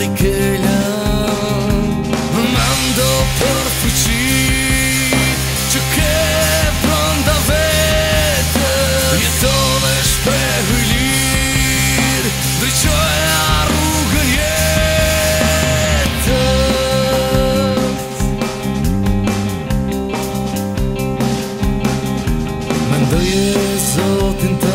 rikëllë Më ndo për fëqi Që ke brënda vete Jeto dhe shpehu i lirë Dhe qoja rrugën jetë Më ndoje zotin të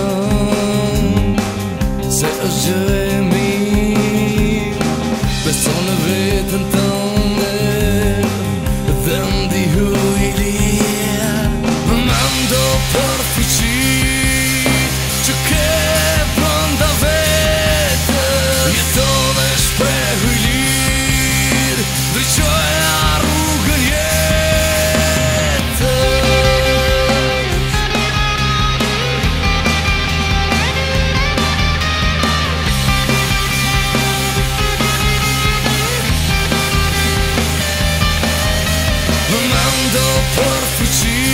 do por fugir.